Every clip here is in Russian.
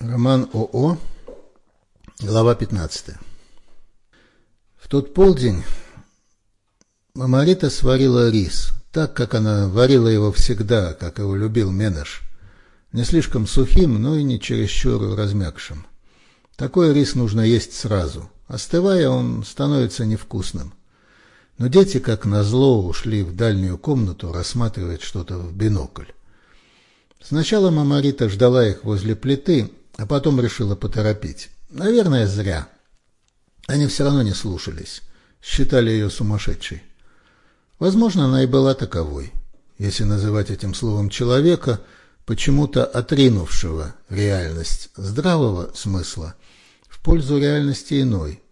Роман ОО, глава 15. В тот полдень Мамарита сварила рис, так, как она варила его всегда, как его любил Менеш. Не слишком сухим, но и не чересчур размягшим. Такой рис нужно есть сразу. Остывая, он становится невкусным. Но дети, как назло, ушли в дальнюю комнату рассматривать что-то в бинокль. Сначала Мамарита ждала их возле плиты, а потом решила поторопить. Наверное, зря. Они все равно не слушались, считали ее сумасшедшей. Возможно, она и была таковой, если называть этим словом человека, почему-то отринувшего реальность здравого смысла в пользу реальности иной,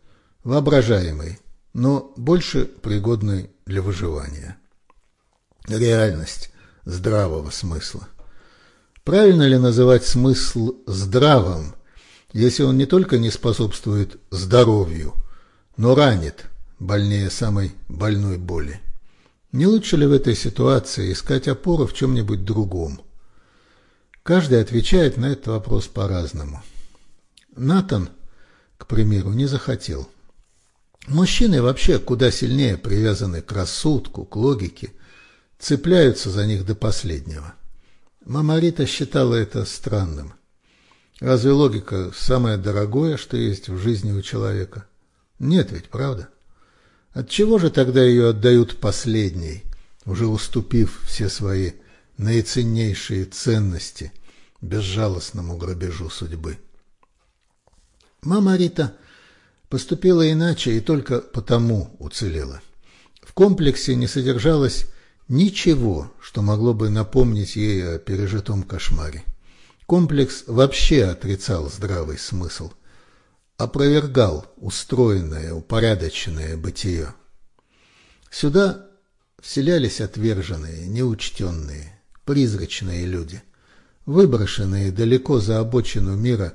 воображаемой, но больше пригодной для выживания. Реальность здравого смысла. Правильно ли называть смысл здравым, если он не только не способствует здоровью, но ранит, больнее самой больной боли? Не лучше ли в этой ситуации искать опору в чем-нибудь другом? Каждый отвечает на этот вопрос по-разному. Натан, к примеру, не захотел. Мужчины вообще куда сильнее привязаны к рассудку, к логике, цепляются за них до последнего. Мама Рита считала это странным. Разве логика самое дорогое, что есть в жизни у человека? Нет ведь, правда? Отчего же тогда ее отдают последней, уже уступив все свои наиценнейшие ценности безжалостному грабежу судьбы? Мама Рита поступила иначе и только потому уцелела. В комплексе не содержалось Ничего, что могло бы напомнить ей о пережитом кошмаре. Комплекс вообще отрицал здравый смысл, опровергал устроенное, упорядоченное бытие. Сюда вселялись отверженные, неучтенные, призрачные люди, выброшенные далеко за обочину мира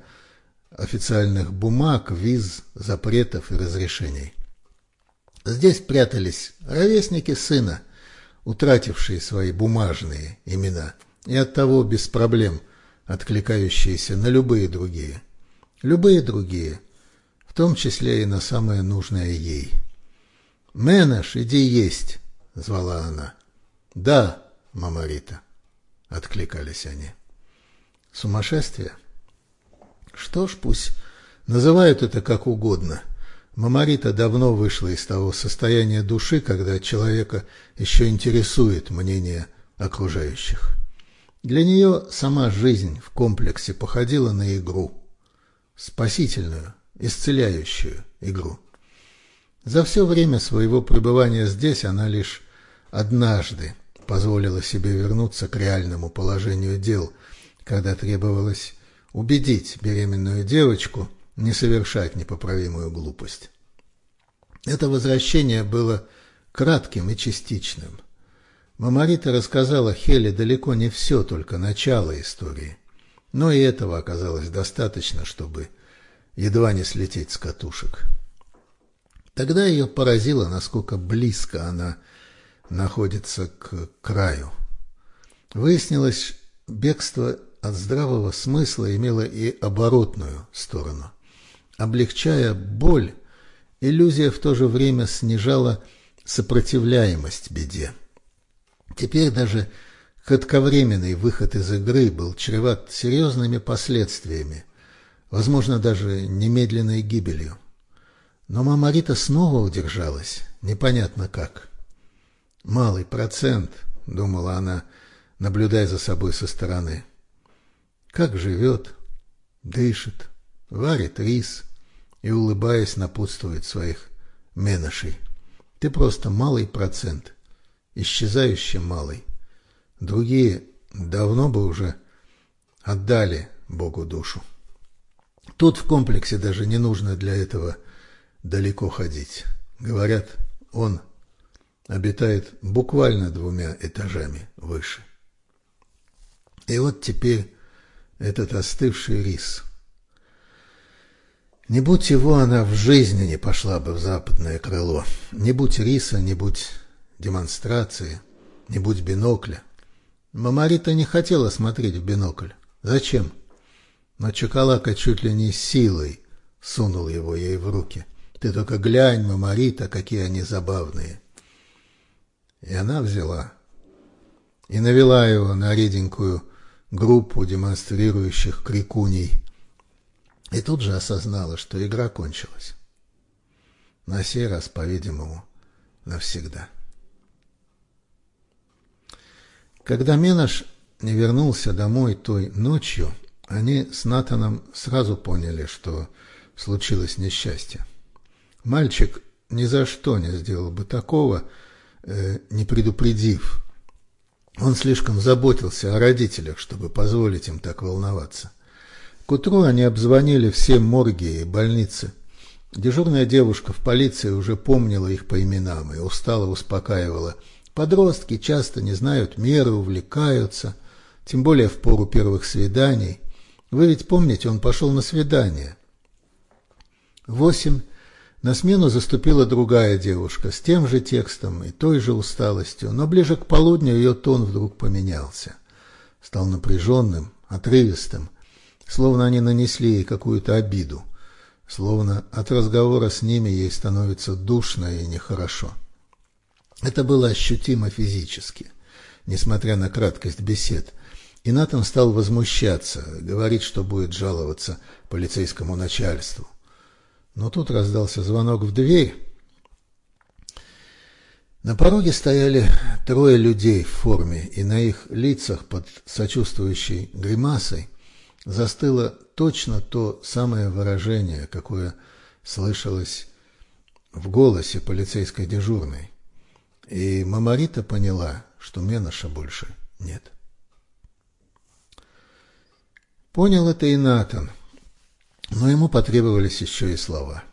официальных бумаг, виз, запретов и разрешений. Здесь прятались ровесники сына – утратившие свои бумажные имена, и оттого без проблем откликающиеся на любые другие. Любые другие, в том числе и на самое нужное ей. «Менаш, иди есть!» — звала она. «Да, мама Рита», — откликались они. «Сумасшествие?» Что ж, пусть называют это как угодно — Мамарита давно вышла из того состояния души, когда человека еще интересует мнение окружающих. Для нее сама жизнь в комплексе походила на игру. Спасительную, исцеляющую игру. За все время своего пребывания здесь она лишь однажды позволила себе вернуться к реальному положению дел, когда требовалось убедить беременную девочку – не совершать непоправимую глупость. Это возвращение было кратким и частичным. Мамарита рассказала Хеле далеко не все, только начало истории. Но и этого оказалось достаточно, чтобы едва не слететь с катушек. Тогда ее поразило, насколько близко она находится к краю. Выяснилось, бегство от здравого смысла имело и оборотную сторону. Облегчая боль, иллюзия в то же время снижала сопротивляемость беде. Теперь даже кратковременный выход из игры был чреват серьезными последствиями, возможно, даже немедленной гибелью. Но мама Рита снова удержалась, непонятно как. «Малый процент», — думала она, наблюдая за собой со стороны. «Как живет, дышит, варит рис и, улыбаясь, напутствует своих меношей. Ты просто малый процент, исчезающий малый. Другие давно бы уже отдали Богу душу. Тут в комплексе даже не нужно для этого далеко ходить. Говорят, он обитает буквально двумя этажами выше. И вот теперь этот остывший рис – не будь его, она в жизни не пошла бы в западное крыло. Не будь риса, не будь демонстрации, не будь бинокля. Мамарита не хотела смотреть в бинокль. Зачем? но Чакалака чуть ли не силой сунул его ей в руки. «Ты только глянь, Мамарита, какие они забавные!» И она взяла и навела его на реденькую группу демонстрирующих крикуней. И тут же осознала, что игра кончилась. На сей раз, по-видимому, навсегда. Когда Менаш не вернулся домой той ночью, они с Натаном сразу поняли, что случилось несчастье. Мальчик ни за что не сделал бы такого, э, не предупредив. Он слишком заботился о родителях, чтобы позволить им так волноваться. К утру они обзвонили все морги и больницы. Дежурная девушка в полиции уже помнила их по именам и устало успокаивала. Подростки часто не знают меры, увлекаются, тем более в пору первых свиданий. Вы ведь помните, он пошел на свидание. Восемь. На смену заступила другая девушка с тем же текстом и той же усталостью, но ближе к полудню ее тон вдруг поменялся. Стал напряженным, отрывистым, словно они нанесли ей какую-то обиду, словно от разговора с ними ей становится душно и нехорошо. Это было ощутимо физически, несмотря на краткость бесед – и Натан стал возмущаться, говорить, что будет жаловаться полицейскому начальству. Но тут раздался звонок в дверь. На пороге стояли трое людей в форме, и на их лицах под сочувствующей гримасой застыло точно то самое выражение, какое слышалось в голосе полицейской дежурной. И Мамарита поняла, что Меноша больше нет. Понял это и Натан, но ему потребовались еще и слова.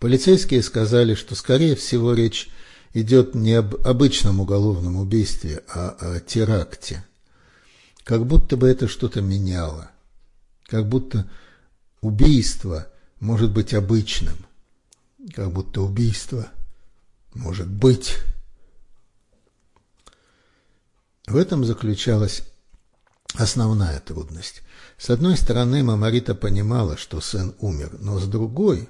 Полицейские сказали, что, скорее всего, речь идет не об обычном уголовном убийстве, а о теракте. Как будто бы это что-то меняло. Как будто убийство может быть обычным. Как будто убийство может быть. В этом заключалась основная трудность. С одной стороны, Мамарита понимала, что сын умер, но с другой...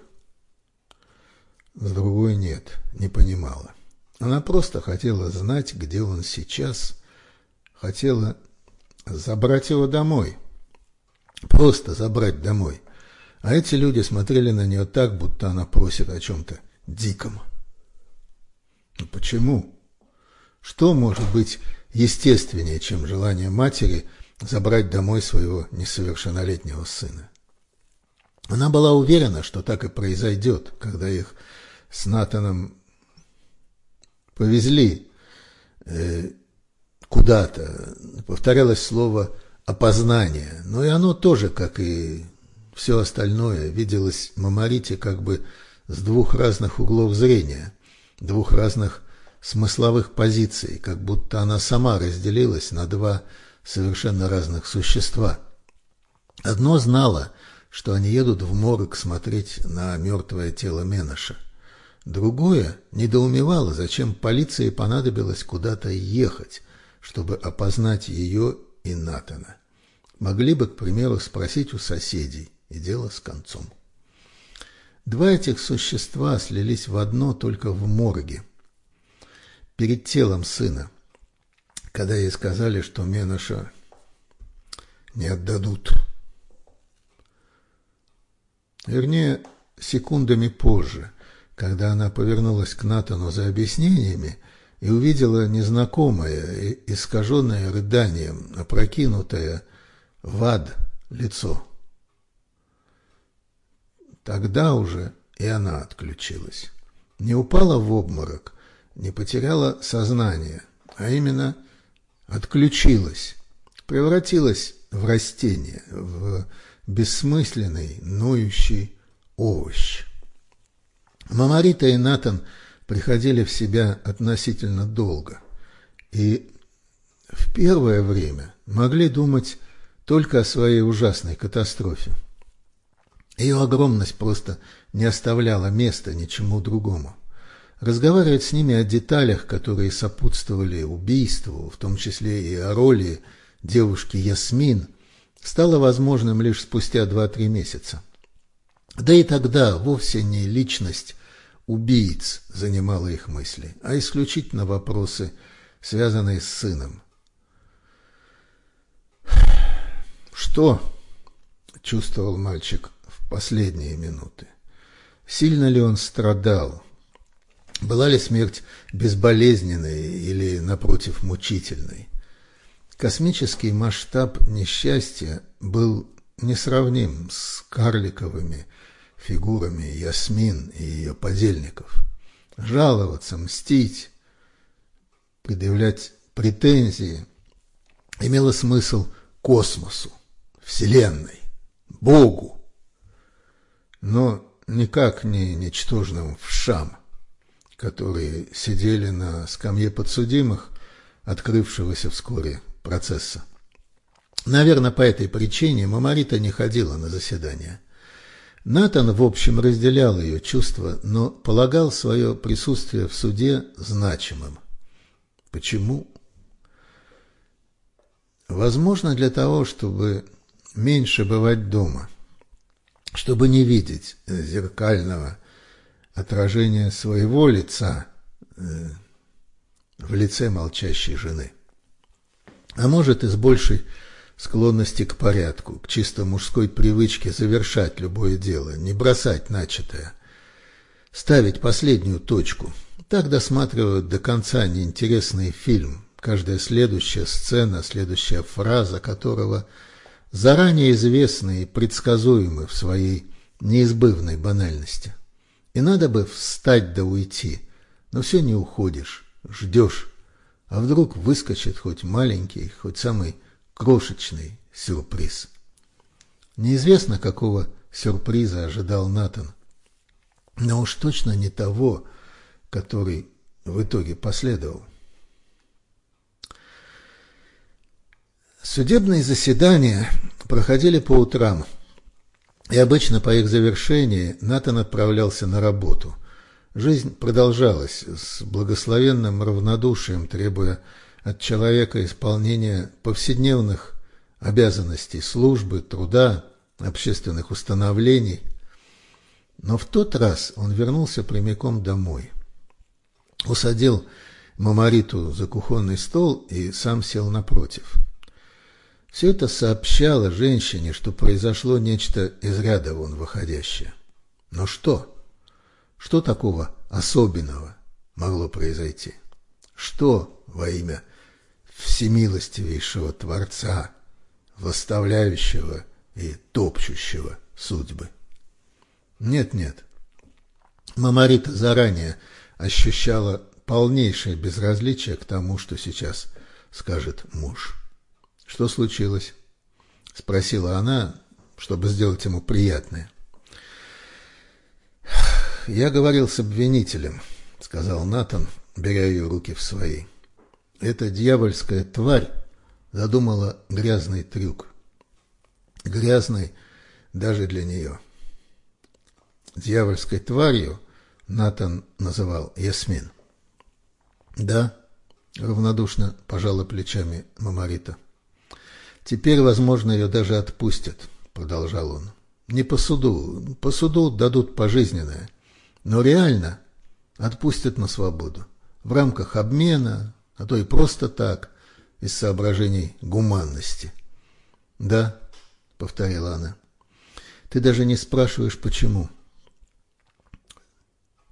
С другой нет, не понимала. Она просто хотела знать, где он сейчас, хотела забрать его домой, просто забрать домой. А эти люди смотрели на нее так, будто она просит о чем-то диком. Но ну почему? Что может быть естественнее, чем желание матери – забрать домой своего несовершеннолетнего сына. Она была уверена, что так и произойдет, когда их с Натаном повезли э, куда-то. Повторялось слово «опознание», но и оно тоже, как и все остальное, виделось Мамарите как бы с двух разных углов зрения, двух разных смысловых позиций, как будто она сама разделилась на два совершенно разных существа. Одно знало, что они едут в морг смотреть на мертвое тело Меноша. Другое недоумевало, зачем полиции понадобилось куда-то ехать, чтобы опознать ее и Натана. Могли бы, к примеру, спросить у соседей, и дело с концом. Два этих существа слились в одно только в морге. Перед телом сына – когда ей сказали, что Меноша не отдадут. Вернее, секундами позже, когда она повернулась к Натану за объяснениями и увидела незнакомое, искаженное рыданием, опрокинутое в ад лицо. Тогда уже и она отключилась. Не упала в обморок, не потеряла сознание, а именно – отключилась, превратилась в растение, в бессмысленный, ноющий овощ. Мамарита и Натан приходили в себя относительно долго и в первое время могли думать только о своей ужасной катастрофе. Ее огромность просто не оставляла места ничему другому. Разговаривать с ними о деталях, которые сопутствовали убийству, в том числе и о роли девушки Ясмин, стало возможным лишь спустя 2-3 месяца. Да и тогда вовсе не личность убийц занимала их мысли, а исключительно вопросы, связанные с сыном. Что чувствовал мальчик в последние минуты? Сильно ли он страдал? Была ли смерть безболезненной или, напротив, мучительной? Космический масштаб несчастья был несравним с карликовыми фигурами Ясмин и ее подельников. Жаловаться, мстить, предъявлять претензии имело смысл космосу, Вселенной, Богу, но никак не ничтожным вшам, которые сидели на скамье подсудимых, открывшегося вскоре процесса. Наверное, по этой причине Мамарита не ходила на заседания. Натан, в общем, разделял ее чувства, но полагал свое присутствие в суде значимым. Почему? Возможно, для того, чтобы меньше бывать дома, чтобы не видеть зеркального отражения своего лица э, в лице молчащей жены. А может, и с большей склонности к порядку, к чисто мужской привычке завершать любое дело, не бросать начатое, ставить последнюю точку. Так досматривают до конца неинтересный фильм, каждая следующая сцена, следующая фраза которого заранее известны и предсказуемы в своей неизбывной банальности. И надо бы встать да уйти, но все не уходишь, ждешь, а вдруг выскочит хоть маленький, хоть самый крошечный сюрприз. Неизвестно, какого сюрприза ожидал Натан, но уж точно не того, который в итоге последовал. Судебные заседания проходили по утрам, и обычно по их завершении Натан отправлялся на работу. Жизнь продолжалась с благословенным равнодушием, требуя от человека исполнения повседневных обязанностей службы, труда, общественных установлений. Но в тот раз он вернулся прямиком домой. Усадил Мамариту за кухонный стол и сам сел напротив. Все это сообщало женщине, что произошло нечто из ряда вон выходящее. Но что? Что такого особенного могло произойти? Что во имя всемилостивейшего Творца, восставляющего и топчущего судьбы. Нет-нет, Мамарита заранее ощущала полнейшее безразличие к тому, что сейчас скажет муж. «Что случилось?» — спросила она, чтобы сделать ему приятное. «Я говорил с обвинителем», — сказал Натан, беря ее руки в свои. Эта дьявольская тварь задумала грязный трюк. Грязный даже для нее. Дьявольской тварью Натан называл Ясмин. «Да», — равнодушно пожала плечами Мамарита. «Теперь, возможно, ее даже отпустят», — продолжал он. «Не по суду. По суду дадут пожизненное. Но реально отпустят на свободу. В рамках обмена, а то и просто так, из соображений гуманности. «Да», — повторила она, — «ты даже не спрашиваешь, почему».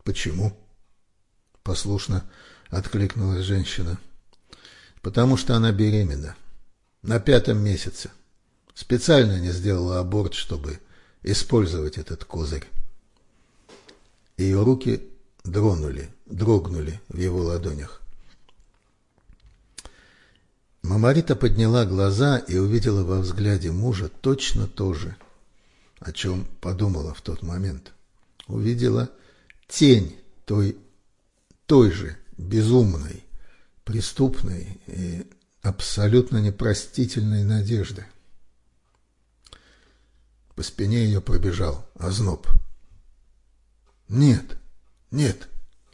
«Почему?» — послушно откликнулась женщина. «Потому что она беременна. На пятом месяце. Специально не сделала аборт, чтобы использовать этот козырь». Ее руки дрогнули, дрогнули в его ладонях. Мамарита подняла глаза и увидела во взгляде мужа точно то же, о чем подумала в тот момент. Увидела тень той, той же безумной, преступной и абсолютно непростительной надежды. По спине ее пробежал озноб. «Нет, нет!»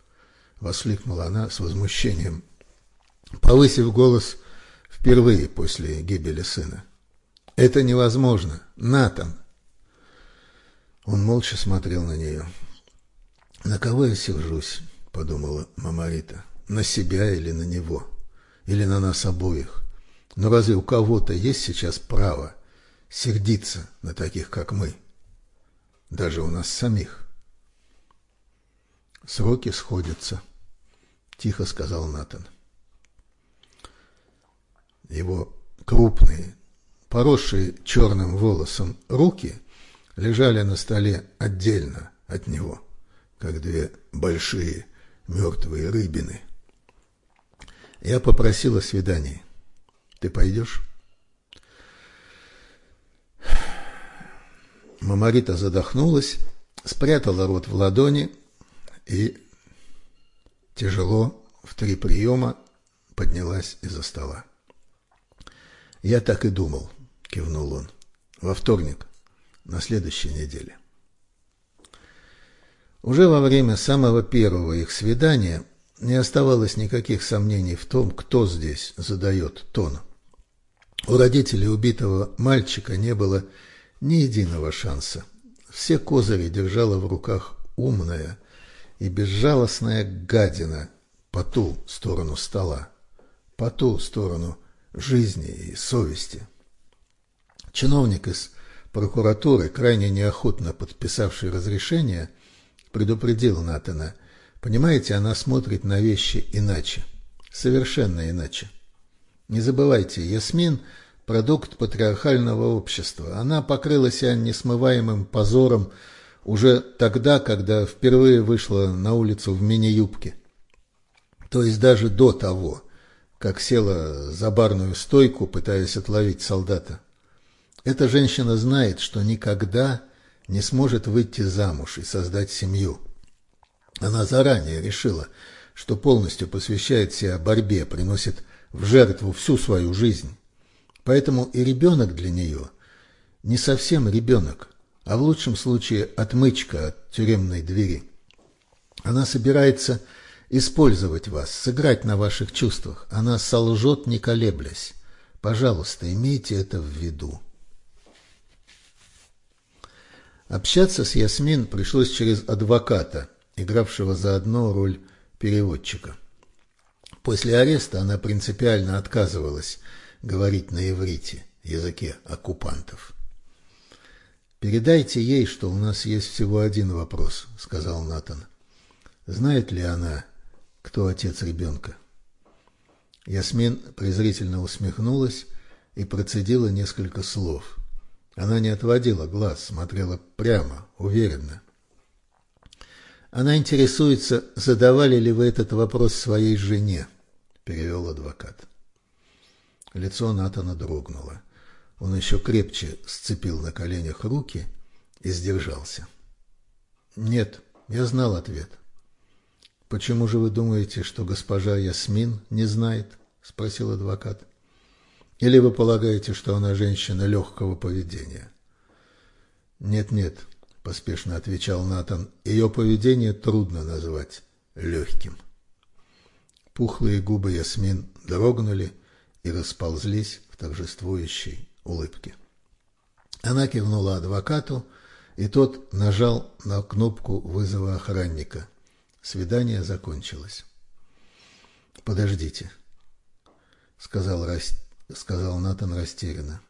— воскликнула она с возмущением. Повысив голос, впервые после гибели сына. Это невозможно. Натан. Он молча смотрел на нее. «На кого я сержусь?» — подумала Мамарита. «На себя или на него? Или на нас обоих? Но разве у кого-то есть сейчас право сердиться на таких, как мы? Даже у нас самих?» «Сроки сходятся», — тихо сказал Натан. Его крупные, поросшие черным волосом руки лежали на столе отдельно от него, как две большие мертвые рыбины. Я попросила свидания. Ты пойдешь? Мамарита задохнулась, спрятала рот в ладони и тяжело в три приема поднялась из-за стола. «Я так и думал», — кивнул он. «Во вторник, на следующей неделе». Уже во время самого первого их свидания не оставалось никаких сомнений в том, кто здесь задает тон. У родителей убитого мальчика не было ни единого шанса. Все козыри держала в руках умная и безжалостная гадина по ту сторону стола, по ту сторону жизни и совести. Чиновник из прокуратуры, крайне неохотно подписавший разрешение, предупредил Натана. Понимаете, она смотрит на вещи иначе, совершенно иначе. Не забывайте, Ясмин – продукт патриархального общества. Она покрыла себя несмываемым позором уже тогда, когда впервые вышла на улицу в мини-юбке. То есть даже до того – как села за барную стойку, пытаясь отловить солдата. Эта женщина знает, что никогда не сможет выйти замуж и создать семью. Она заранее решила, что полностью посвящает себя борьбе, приносит в жертву всю свою жизнь. Поэтому и ребенок для нее не совсем ребенок, а в лучшем случае отмычка от тюремной двери. Она собирается использовать вас, сыграть на ваших чувствах. Она солжет, не колеблясь. Пожалуйста, имейте это в виду. Общаться с Ясмин пришлось через адвоката, игравшего заодно роль переводчика. После ареста она принципиально отказывалась говорить на иврите, языке оккупантов. «Передайте ей, что у нас есть всего один вопрос», — сказал Натан. «Знает ли она, кто отец ребенка. Ясмин презрительно усмехнулась и процедила несколько слов. Она не отводила глаз, смотрела прямо, уверенно. Она интересуется, задавали ли вы этот вопрос своей жене, перевел адвокат. Лицо Натана дрогнуло. Он еще крепче сцепил на коленях руки и сдержался. Нет, я знал ответ. «Почему же вы думаете, что госпожа Ясмин не знает?» – спросил адвокат. «Или вы полагаете, что она женщина легкого поведения?» «Нет-нет», – поспешно отвечал Натан, – «ее поведение трудно назвать легким». Пухлые губы Ясмин дрогнули и расползлись в торжествующей улыбке. Она кивнула адвокату, и тот нажал на кнопку вызова охранника. Свидание закончилось. «Подождите», — сказал, рас... сказал Натан растерянно.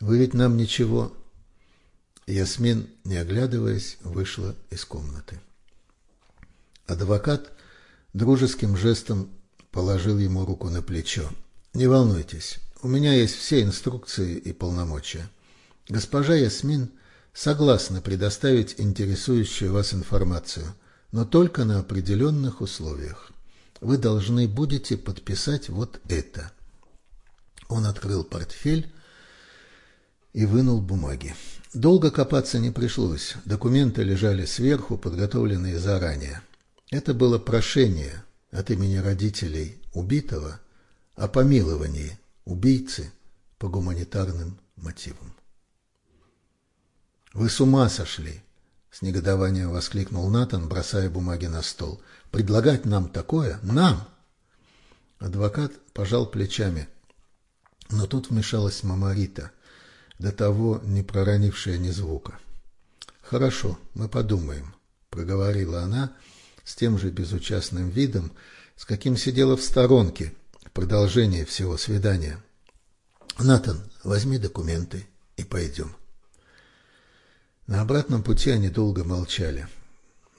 «Вы ведь нам ничего...» Ясмин, не оглядываясь, вышла из комнаты. Адвокат дружеским жестом положил ему руку на плечо. «Не волнуйтесь, у меня есть все инструкции и полномочия. Госпожа Ясмин согласна предоставить интересующую вас информацию» но только на определенных условиях. Вы должны будете подписать вот это. Он открыл портфель и вынул бумаги. Долго копаться не пришлось. Документы лежали сверху, подготовленные заранее. Это было прошение от имени родителей убитого о помиловании убийцы по гуманитарным мотивам. «Вы с ума сошли!» С негодованием воскликнул Натан, бросая бумаги на стол. «Предлагать нам такое? Нам!» Адвокат пожал плечами. Но тут вмешалась мама Рита. до того не проронившая ни звука. «Хорошо, мы подумаем», — проговорила она с тем же безучастным видом, с каким сидела в сторонке в продолжение всего свидания. «Натан, возьми документы и пойдем». На обратном пути они долго молчали.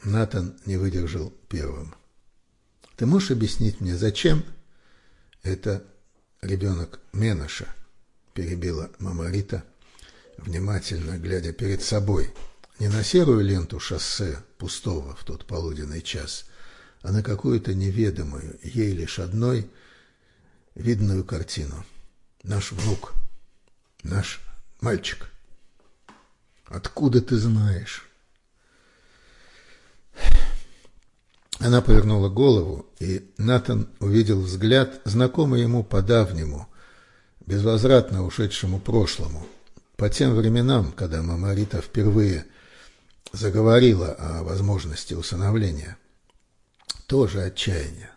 Натан не выдержал первым. «Ты можешь объяснить мне, зачем?» «Это ребенок Меноша», — перебила мама Рита, внимательно глядя перед собой, не на серую ленту шоссе пустого в тот полуденный час, а на какую-то неведомую, ей лишь одной, видную картину. Наш внук, наш мальчик. Откуда ты знаешь? Она повернула голову, и Натан увидел взгляд, знакомый ему по-давнему, безвозвратно ушедшему прошлому, по тем временам, когда мама Рита впервые заговорила о возможности усыновления. Тоже отчаяние,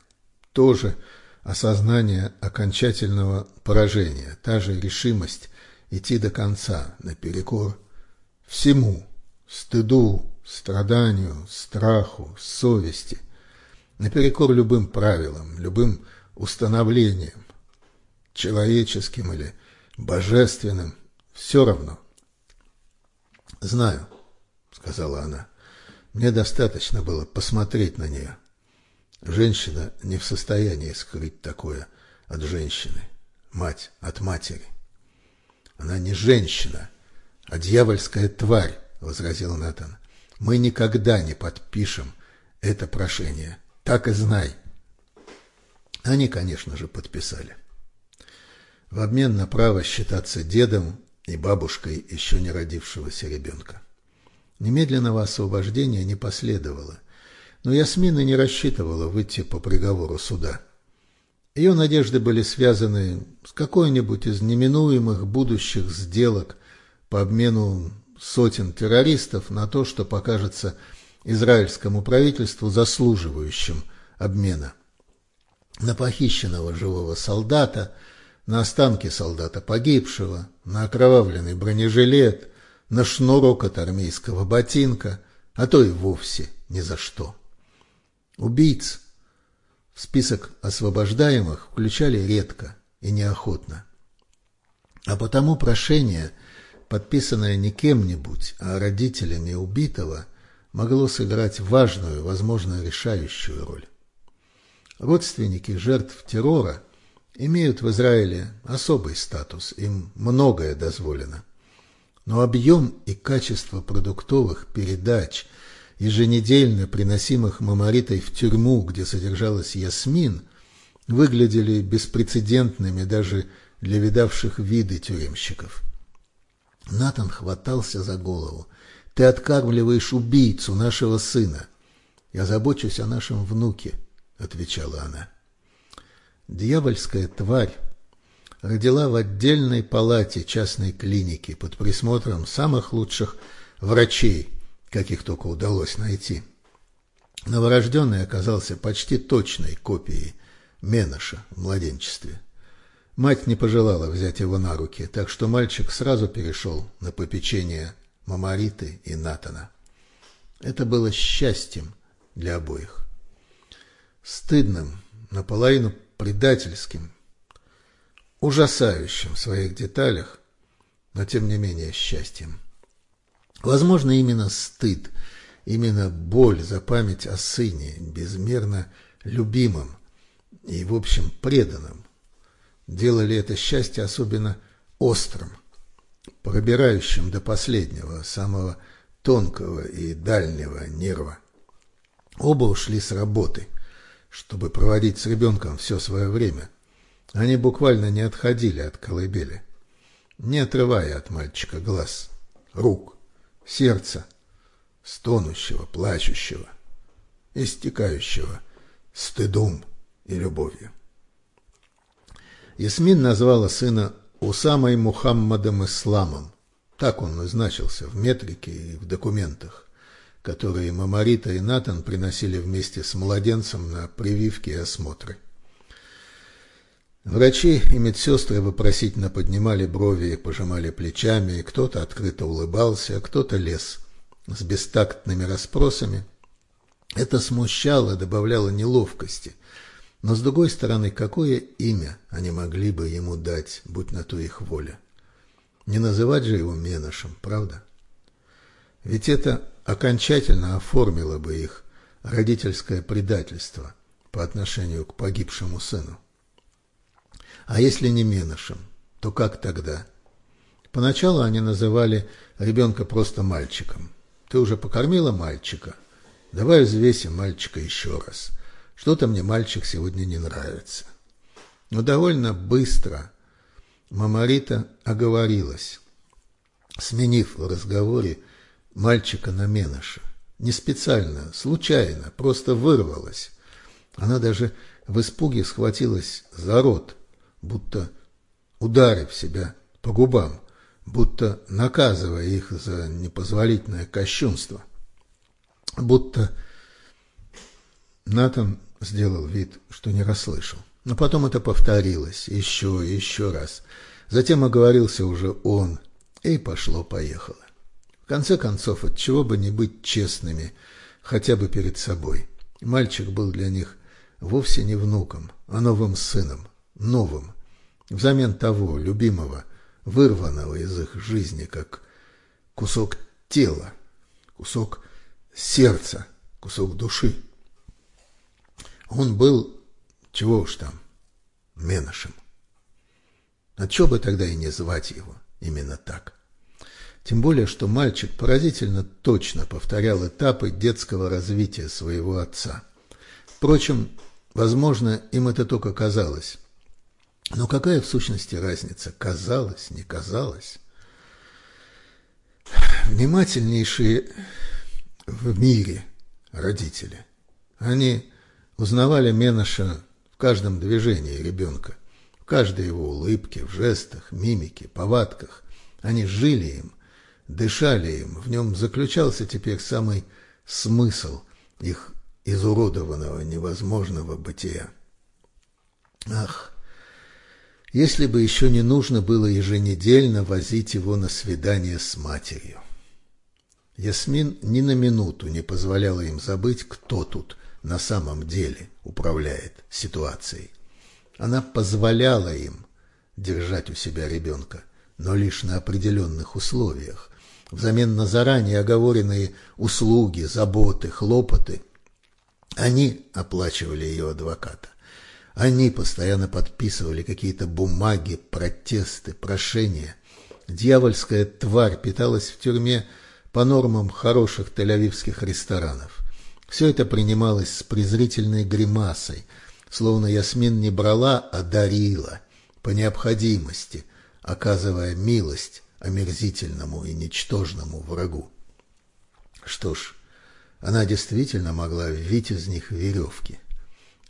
тоже осознание окончательного поражения, та же решимость идти до конца наперекор всему, стыду, страданию, страху, совести, наперекор любым правилам, любым установлениям, человеческим или божественным, все равно. «Знаю», — сказала она, — «мне достаточно было посмотреть на нее. Женщина не в состоянии скрыть такое от женщины, мать от матери». «Она не женщина, а дьявольская тварь», — возразил Натан. «Мы никогда не подпишем это прошение». Так и знай. Они, конечно же, подписали. В обмен на право считаться дедом и бабушкой еще не родившегося ребенка. Немедленного освобождения не последовало, но Ясмина не рассчитывала выйти по приговору суда. Ее надежды были связаны с какой-нибудь из неминуемых будущих сделок по обмену сотен террористов на то, что покажется израильскому правительству заслуживающим обмена. На похищенного живого солдата, на останки солдата погибшего, на окровавленный бронежилет, на шнурок от армейского ботинка, а то и вовсе ни за что. Убийц в список освобождаемых включали редко и неохотно. А потому прошение, подписанное не кем-нибудь, а родителями убитого – могло сыграть важную, возможно, решающую роль. Родственники жертв террора имеют в Израиле особый статус, им многое дозволено. Но объем и качество продуктовых передач, еженедельно приносимых Мамаритой в тюрьму, где содержалась Ясмин, выглядели беспрецедентными даже для видавших виды тюремщиков. Натан хватался за голову. Ты откармливаешь убийцу нашего сына. Я забочусь о нашем внуке, — отвечала она. Дьявольская тварь родила в отдельной палате частной клиники под присмотром самых лучших врачей, каких только удалось найти. Новорожденный оказался почти точной копией Меноша в младенчестве. Мать не пожелала взять его на руки, так что мальчик сразу перешел на попечение Мамариты и Натана. Это было счастьем для обоих. Стыдным, наполовину предательским, ужасающим в своих деталях, но тем не менее счастьем. Возможно, именно стыд, именно боль за память о сыне, безмерно любимом и, в общем, преданном, делали это счастье особенно острым – пробирающим до последнего, самого тонкого и дальнего нерва. Оба ушли с работы, чтобы проводить с ребенком все свое время. Они буквально не отходили от колыбели, не отрывая от мальчика глаз, рук, сердца, стонущего, плачущего, истекающего стыдом и любовью. Ясмин назвала сына Усамой Мухаммадом Исламом. Так он назначился в метрике и в документах, которые Мамарита и Натан приносили вместе с младенцем на прививки и осмотры. Врачи и медсестры вопросительно поднимали брови и пожимали плечами, кто-то открыто улыбался, а кто-то лез с бестактными расспросами. Это смущало, добавляло неловкости. Но, с другой стороны, какое имя они могли бы ему дать, будь на то их воля? Не называть же его Меношем, правда? Ведь это окончательно оформило бы их родительское предательство по отношению к погибшему сыну. А если не Менышем, то как тогда? Поначалу они называли ребенка просто мальчиком. Ты уже покормила мальчика? Давай взвесим мальчика еще раз. Что-то мне мальчик сегодня не нравится. Но довольно быстро Мамарита оговорилась, сменив в разговоре мальчика на Меныша. Не специально, случайно, просто вырвалась. Она даже в испуге схватилась за рот, будто ударив себя по губам, будто наказывая их за непозволительное кощунство. Будто Натан сделал вид, что не расслышал. Но потом это повторилось еще и еще раз. Затем оговорился уже он, и пошло-поехало. В конце концов, от чего бы не быть честными, хотя бы перед собой. Мальчик был для них вовсе не внуком, а новым сыном, новым, взамен того любимого, вырванного из их жизни, как кусок тела, кусок сердца, кусок души. Он был, чего уж там, Меношем. А чего бы тогда и не звать его именно так? Тем более, что мальчик поразительно точно повторял этапы детского развития своего отца. Впрочем, возможно, им это только казалось. Но какая в сущности разница, казалось, не казалось? Внимательнейшие в мире родители. Они узнавали Меноша в каждом движении ребенка, в каждой его улыбке, в жестах, мимике, повадках. Они жили им, дышали им, в нем заключался теперь самый смысл их изуродованного невозможного бытия. Ах, если бы еще не нужно было еженедельно возить его на свидание с матерью. Ясмин ни на минуту не позволяла им забыть, кто тут на самом деле управляет ситуацией. Она позволяла им держать у себя ребенка, но лишь на определенных условиях, взамен на заранее оговоренные услуги, заботы, хлопоты. Они оплачивали ее адвоката. Они постоянно подписывали какие-то бумаги, протесты, прошения. Дьявольская тварь питалась в тюрьме по нормам хороших тель-авивских ресторанов. Все это принималось с презрительной гримасой, словно Ясмин не брала, а дарила, по необходимости, оказывая милость омерзительному и ничтожному врагу. Что ж, она действительно могла вить из них веревки.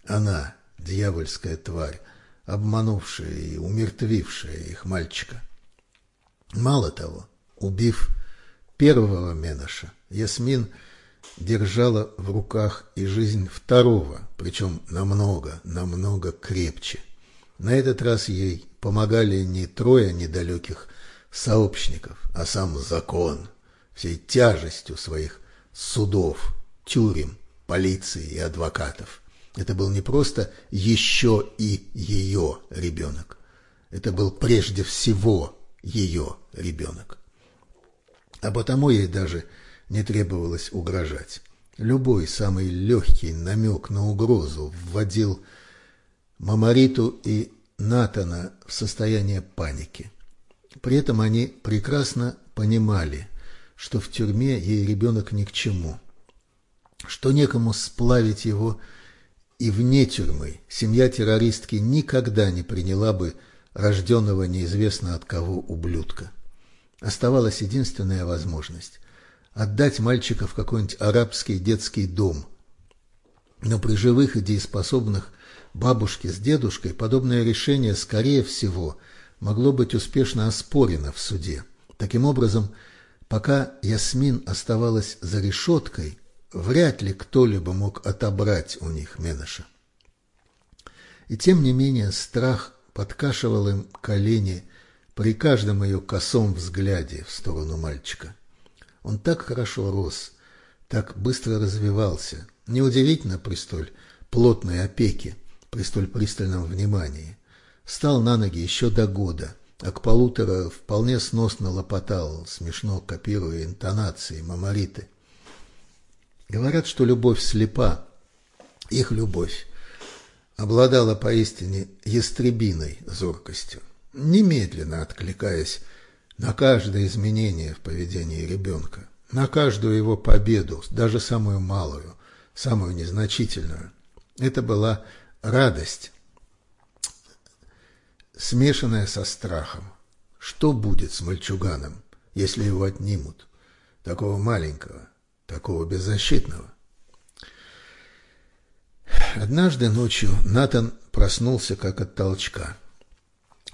Она, дьявольская тварь, обманувшая и умертвившая их мальчика. Мало того, убив первого Меноша, Ясмин держала в руках и жизнь второго, причем намного, намного крепче. На этот раз ей помогали не трое недалеких сообщников, а сам закон, всей тяжестью своих судов, тюрем, полиции и адвокатов. Это был не просто еще и ее ребенок. Это был прежде всего ее ребенок. А потому ей даже не требовалось угрожать. Любой самый легкий намек на угрозу вводил Мамариту и Натана в состояние паники. При этом они прекрасно понимали, что в тюрьме ей ребенок ни к чему, что некому сплавить его и вне тюрьмы семья террористки никогда не приняла бы рожденного неизвестно от кого ублюдка. Оставалась единственная возможность – отдать мальчика в какой-нибудь арабский детский дом. Но при живых и дееспособных бабушке с дедушкой подобное решение, скорее всего, могло быть успешно оспорено в суде. Таким образом, пока Ясмин оставалась за решеткой – вряд ли кто-либо мог отобрать у них Менеша. И тем не менее страх подкашивал им колени при каждом ее косом взгляде в сторону мальчика. Он так хорошо рос, так быстро развивался, неудивительно при столь плотной опеке, при столь пристальном внимании. Встал на ноги еще до года, а к полутора вполне сносно лопотал, смешно копируя интонации мамариты. Говорят, что любовь слепа, их любовь обладала поистине ястребиной зоркостью, немедленно откликаясь на каждое изменение в поведении ребенка, на каждую его победу, даже самую малую, самую незначительную. Это была радость, смешанная со страхом. Что будет с мальчуганом, если его отнимут, такого маленького, такого беззащитного? Однажды ночью Натан проснулся как от толчка.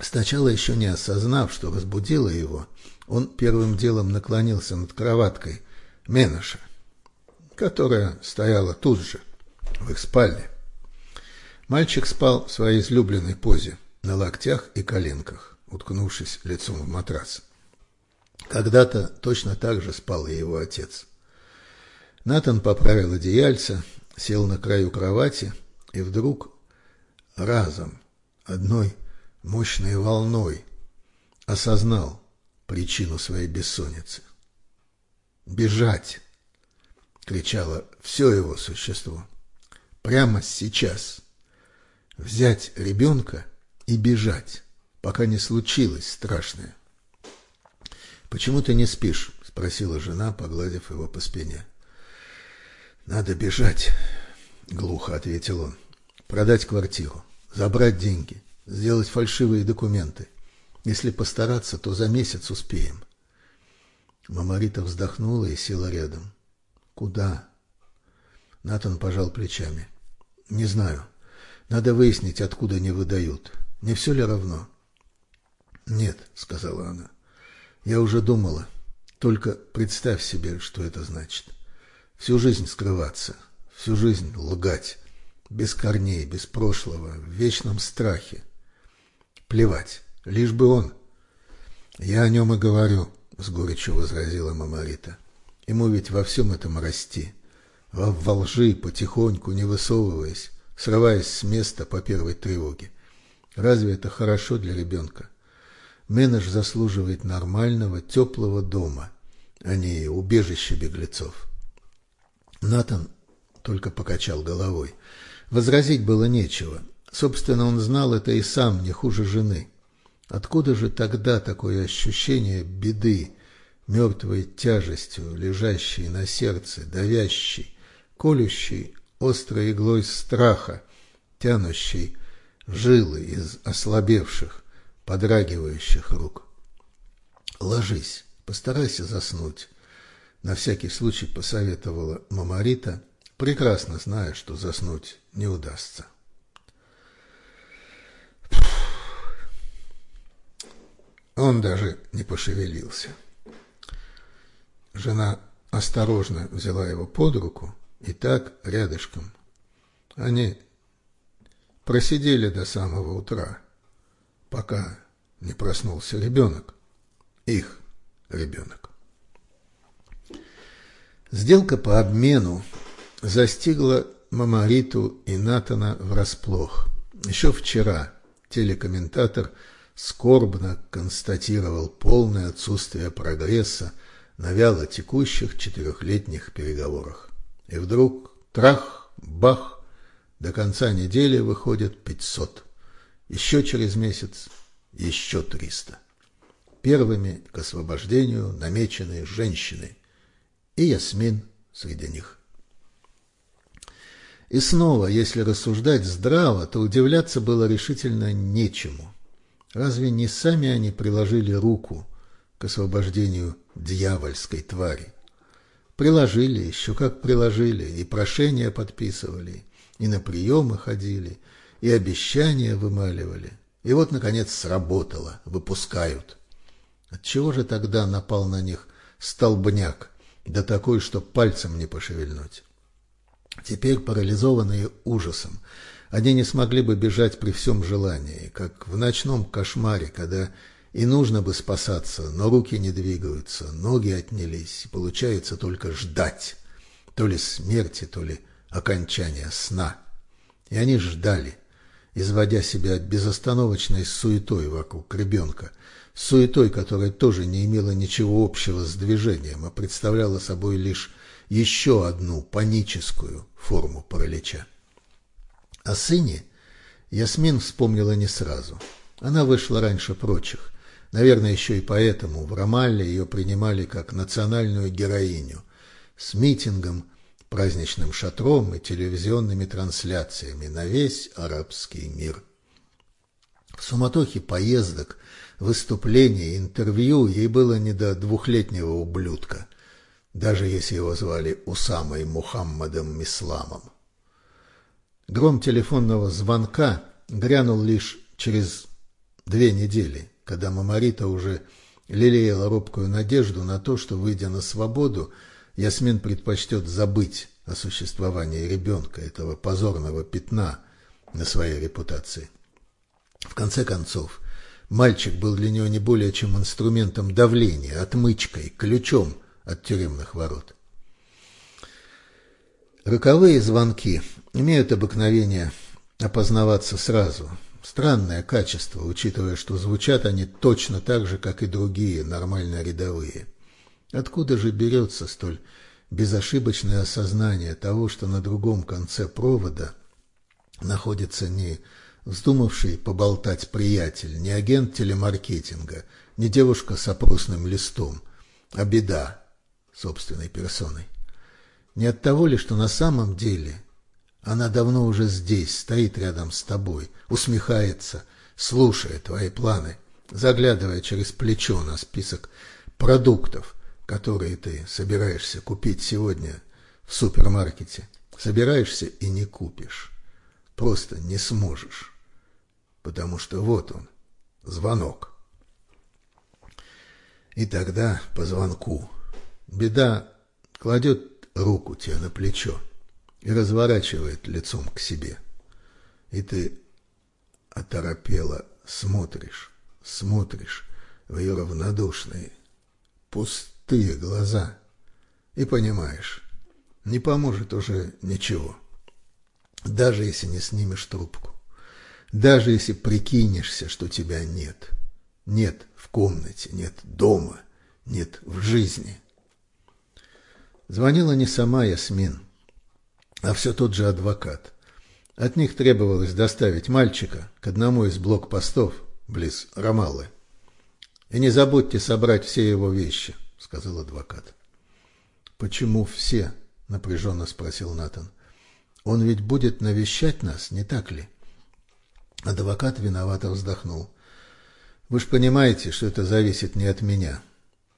Сначала еще не осознав, что разбудило его, он первым делом наклонился над кроваткой Меноша, которая стояла тут же, в их спальне. Мальчик спал в своей излюбленной позе, на локтях и коленках, уткнувшись лицом в матрас. Когда-то точно так же спал и его отец. Натан поправил одеяльце, сел на краю кровати и вдруг разом, одной мощной волной, осознал причину своей бессонницы. «Бежать!» — кричало все его существо. «Прямо сейчас! Взять ребенка и бежать, пока не случилось страшное!» «Почему ты не спишь?» — спросила жена, погладив его по спине. «Надо бежать», — глухо ответил он. «Продать квартиру, забрать деньги, сделать фальшивые документы. Если постараться, то за месяц успеем». Мамарита вздохнула и села рядом. «Куда?» Натан пожал плечами. «Не знаю. Надо выяснить, откуда не выдают. Не все ли равно?» «Нет», — сказала она. «Я уже думала. Только представь себе, что это значит». Всю жизнь скрываться, всю жизнь лгать, без корней, без прошлого, в вечном страхе. Плевать, лишь бы он. Я о нем и говорю, с горечью возразила Мамарита. Ему ведь во всем этом расти. Во, во лжи, потихоньку, не высовываясь, срываясь с места по первой тревоге. Разве это хорошо для ребенка? Менедж заслуживает нормального, теплого дома, а не убежища беглецов. Натан только покачал головой. Возразить было нечего. Собственно, он знал это и сам, не хуже жены. Откуда же тогда такое ощущение беды, мертвой тяжестью, лежащей на сердце, давящей, колющей острой иглой страха, тянущей жилы из ослабевших, подрагивающих рук? Ложись, постарайся заснуть на всякий случай посоветовала Мамарита, прекрасно зная, что заснуть не удастся. Он даже не пошевелился. Жена осторожно взяла его под руку и так рядышком. Они просидели до самого утра, пока не проснулся ребенок, их ребенок. Сделка по обмену застигла Мамариту и Натана врасплох. Еще вчера телекомментатор скорбно констатировал полное отсутствие прогресса на вяло текущих четырехлетних переговорах. И вдруг трах, бах, до конца недели выходит 500. Еще через месяц еще 300. Первыми к освобождению намечены женщины – и Ясмин среди них. И снова, если рассуждать здраво, то удивляться было решительно нечему. Разве не сами они приложили руку к освобождению дьявольской твари? Приложили, еще как приложили, и прошения подписывали, и на приемы ходили, и обещания вымаливали. И вот, наконец, сработало, выпускают. Отчего же тогда напал на них столбняк, да такой, что пальцем не пошевельнуть. Теперь, парализованные ужасом, Они не смогли бы бежать при всем желании, как в ночном кошмаре, когда и нужно бы спасаться, но руки не двигаются, ноги отнялись, получается только ждать, то ли смерти, то ли окончания сна. И они ждали, изводя себя безостановочной суетой вокруг ребенка, суетой, которая тоже не имела ничего общего с движением, а представляла собой лишь еще одну паническую форму паралича. О сыне Ясмин вспомнила не сразу. Она вышла раньше прочих. Наверное, еще и поэтому в Рамалле ее принимали как национальную героиню с митингом, праздничным шатром и телевизионными трансляциями на весь арабский мир. В суматохе поездок, выступлений, интервью ей было не до двухлетнего ублюдка, даже если его звали Усамой Мухаммадом Мисламом. Гром телефонного звонка грянул лишь через две недели, когда Мамарита уже лелеяла робкую надежду на то, что, выйдя на свободу, Ясмин предпочтет забыть о существовании ребенка, этого позорного пятна на своей репутации. В конце концов, мальчик был для нее не более чем инструментом давления, отмычкой, ключом от тюремных ворот. Роковые звонки имеют обыкновение опознаваться сразу. Странное качество, учитывая, что звучат они точно так же, как и другие нормально рядовые. Откуда же берется столь безошибочное осознание того, что на другом конце провода находится не вздумавший поболтать приятель, не агент телемаркетинга, не девушка с опросным листом, а беда собственной персоной. Не от того ли, что на самом деле она давно уже здесь, стоит рядом с тобой, усмехается, слушая твои планы, заглядывая через плечо на список продуктов, которые ты собираешься купить сегодня в супермаркете. Собираешься и не купишь. Просто не сможешь. Потому что вот он, звонок. И тогда по звонку беда кладет руку тебе на плечо и разворачивает лицом к себе. И ты оторопело смотришь, смотришь в ее равнодушные, пустые, глаза и понимаешь, не поможет уже ничего. Даже если не снимешь трубку, даже если прикинешься, что тебя нет. Нет в комнате, нет дома, нет в жизни. Звонила не сама Ясмин, а все тот же адвокат. От них требовалось доставить мальчика к одному из блокпостов близ Рамаллы. И не забудьте собрать все его вещи сказал адвокат. Почему все? напряженно спросил Натан. Он ведь будет навещать нас, не так ли? Адвокат виновато вздохнул. Вы же понимаете, что это зависит не от меня.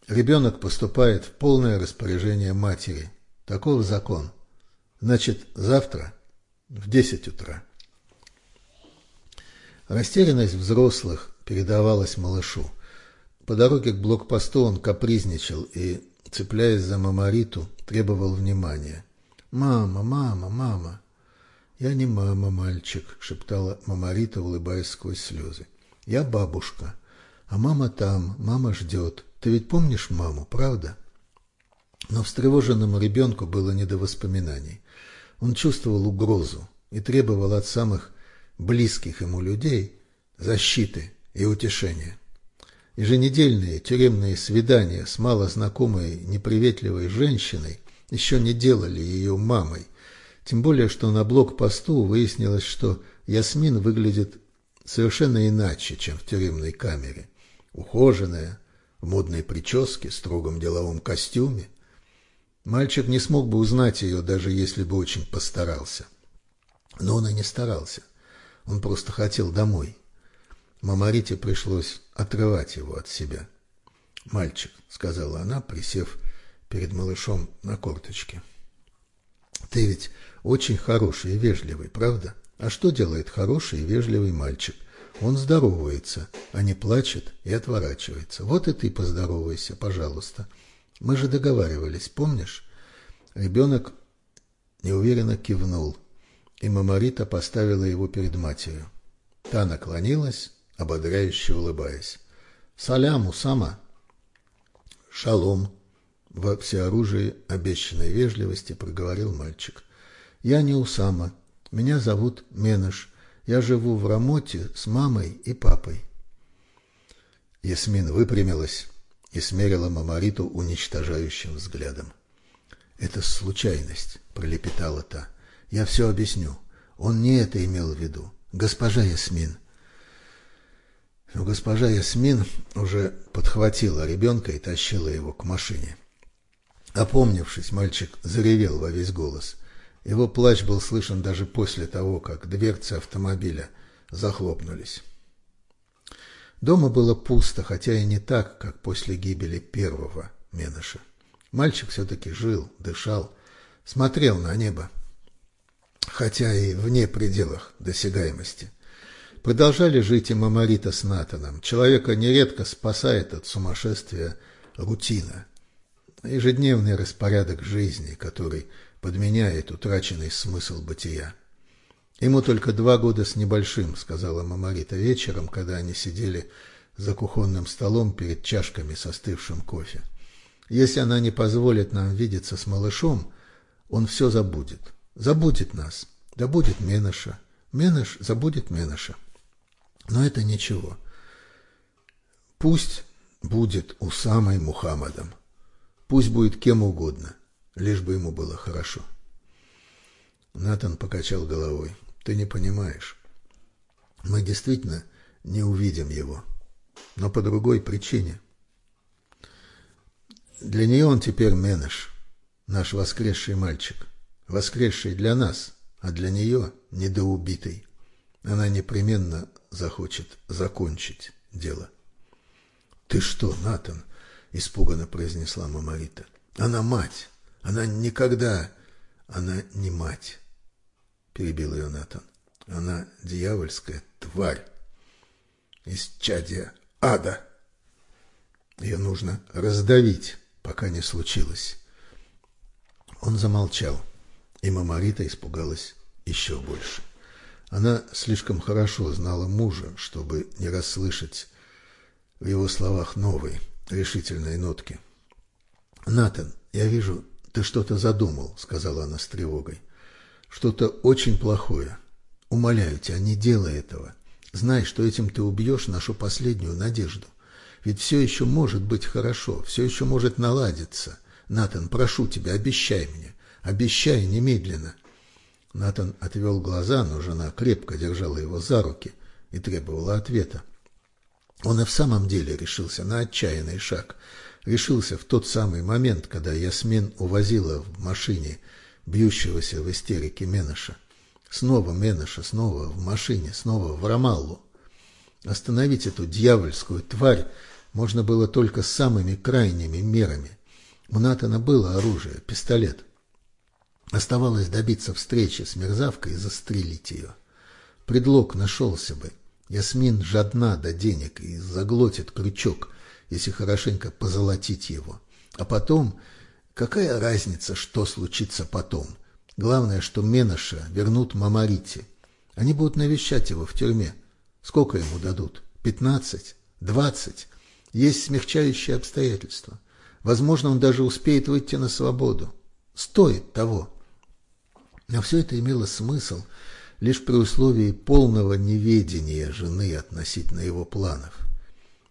Ребенок поступает в полное распоряжение матери. Таков закон. Значит, завтра в десять утра. Растерянность взрослых передавалась малышу. По дороге к блокпосту он капризничал и, цепляясь за Мамариту, требовал внимания. «Мама, мама, мама!» «Я не мама, мальчик», — шептала Мамарита, улыбаясь сквозь слезы. «Я бабушка, а мама там, мама ждет. Ты ведь помнишь маму, правда?» Но встревоженному ребенку было не до воспоминаний. Он чувствовал угрозу и требовал от самых близких ему людей защиты и утешения. Еженедельные тюремные свидания с малознакомой неприветливой женщиной еще не делали ее мамой, тем более, что на блокпосту выяснилось, что Ясмин выглядит совершенно иначе, чем в тюремной камере. Ухоженная, в модной прическе, строгом деловом костюме. Мальчик не смог бы узнать ее, даже если бы очень постарался. Но он и не старался. Он просто хотел домой. Мамарите пришлось отрывать его от себя. «Мальчик», — сказала она, присев перед малышом на корточке. «Ты ведь очень хороший и вежливый, правда? А что делает хороший и вежливый мальчик? Он здоровается, а не плачет и отворачивается. Вот и ты поздоровайся, пожалуйста. Мы же договаривались, помнишь?» Ребенок неуверенно кивнул и Мамарита поставила его перед матерью. Та наклонилась, ободряюще улыбаясь. «Салям, Усама!» «Шалом!» Во всеоружии обещанной вежливости проговорил мальчик. «Я не Усама. Меня зовут Меныш. Я живу в Рамоте с мамой и папой». Ясмин выпрямилась и смерила Мамариту уничтожающим взглядом. «Это случайность», — пролепетала та. «Я все объясню. Он не это имел в виду. Госпожа Ясмин». Но госпожа Ясмин уже подхватила ребенка и тащила его к машине. Опомнившись, мальчик заревел во весь голос. Его плач был слышен даже после того, как дверцы автомобиля захлопнулись. Дома было пусто, хотя и не так, как после гибели первого Меныша. Мальчик все-таки жил, дышал, смотрел на небо, хотя и вне пределах досягаемости. Продолжали жить и Мамарита с Натаном. Человека нередко спасает от сумасшествия рутина, ежедневный распорядок жизни, который подменяет утраченный смысл бытия. Ему только два года с небольшим, сказала Мамарита вечером, когда они сидели за кухонным столом перед чашками с остывшим кофе. Если она не позволит нам видеться с малышом, он все забудет. Забудет нас. Забудет Меныша. Меныш забудет Меныша. Но это ничего. Пусть будет у самой Мухаммадом. Пусть будет кем угодно, лишь бы ему было хорошо. Натан покачал головой. Ты не понимаешь. Мы действительно не увидим его, но по другой причине. Для нее он теперь Менеш, наш воскресший мальчик, воскресший для нас, а для нее недоубитый. Она непременно захочет закончить дело. «Ты что, Натан?» – испуганно произнесла Мамарита. «Она мать! Она никогда... Она не мать!» Перебил ее Натан. Она дьявольская тварь из чадия ада. Ее нужно раздавить, пока не случилось. Он замолчал, и Мамарита испугалась еще больше. Она слишком хорошо знала мужа, чтобы не расслышать в его словах новой, решительной нотки. «Натан, я вижу, ты что-то задумал», — сказала она с тревогой что-то очень плохое. Умоляю тебя, не делай этого. Знай, что этим ты убьешь нашу последнюю надежду. Ведь все еще может быть хорошо, все еще может наладиться. Натан, прошу тебя, обещай мне. Обещай немедленно. Натан отвел глаза, но жена крепко держала его за руки и требовала ответа. Он и в самом деле решился на отчаянный шаг. Решился в тот самый момент, когда Ясмин увозила в машине бьющегося в истерике Менеша. Снова Менеша, снова в машине, снова в Рамаллу. Остановить эту дьявольскую тварь можно было только самыми крайними мерами. У Натана было оружие, пистолет. Оставалось добиться встречи с мерзавкой и застрелить ее. Предлог нашелся бы. Ясмин жадна до денег и заглотит крючок, если хорошенько позолотить его. А потом Какая разница, что случится потом? Главное, что Меноша вернут Мамарите. Они будут навещать его в тюрьме. Сколько ему дадут? Пятнадцать? Двадцать? Есть смягчающие обстоятельства. Возможно, он даже успеет выйти на свободу. Стоит того. Но все это имело смысл лишь при условии полного неведения жены относительно его планов.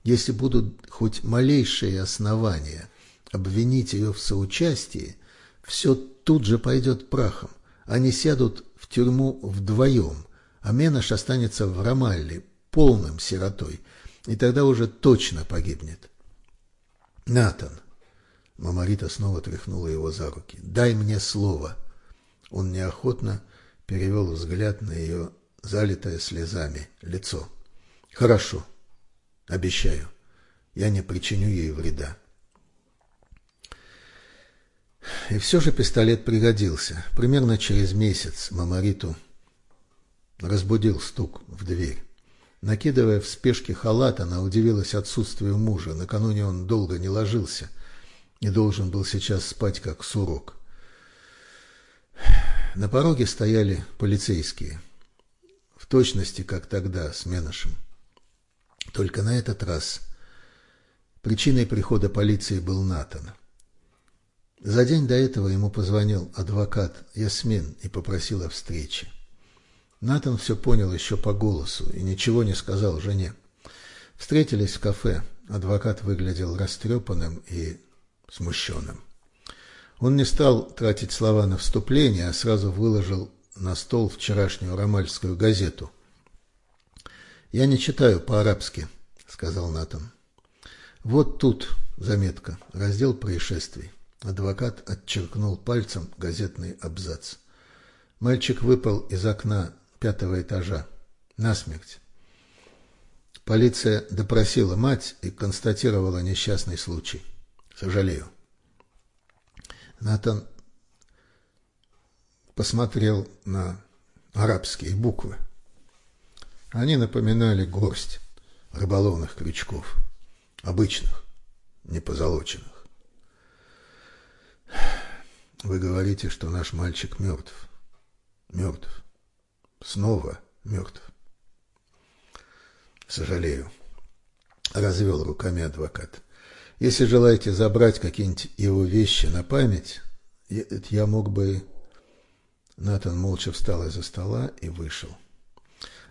Если будут хоть малейшие основания – обвинить ее в соучастии, все тут же пойдет прахом. Они сядут в тюрьму вдвоем, а Менаш останется в Рамалле, полным сиротой, и тогда уже точно погибнет. Натан. Мамарита снова тряхнула его за руки. «Дай мне слово». Он неохотно перевел взгляд на ее залитое слезами лицо. «Хорошо. Обещаю. Я не причиню ей вреда. И все же пистолет пригодился. Примерно через месяц Мамариту разбудил стук в дверь. Накидывая в спешке халат, она удивилась отсутствию мужа. Накануне он долго не ложился и должен был сейчас спать как сурок. На пороге стояли полицейские, в точности, как тогда, с Меношем. Только на этот раз причиной прихода полиции был Натан. За день до этого ему позвонил адвокат Ясмин и попросил о встрече. Натан все понял еще по голосу и ничего не сказал жене. Встретились в кафе. Адвокат выглядел растрепанным и смущенным. Он не стал тратить слова на вступление, а сразу выложил на стол вчерашнюю ромальскую газету. «Я не читаю по-арабски», — сказал Натан. «Вот тут заметка, раздел происшествий». Адвокат отчеркнул пальцем газетный абзац. Мальчик выпал из окна пятого этажа. Насмерть. Полиция допросила мать и констатировала несчастный случай. Сожалею. Натан посмотрел на арабские буквы. Они напоминали горсть рыболовных крючков, обычных, не позолоченных. Вы говорите, что наш мальчик мертв. Мертв. Снова мертв. Сожалею. Развел руками адвокат. Если желаете забрать какие-нибудь его вещи на память, я мог бы... Натан молча встал из-за стола и вышел.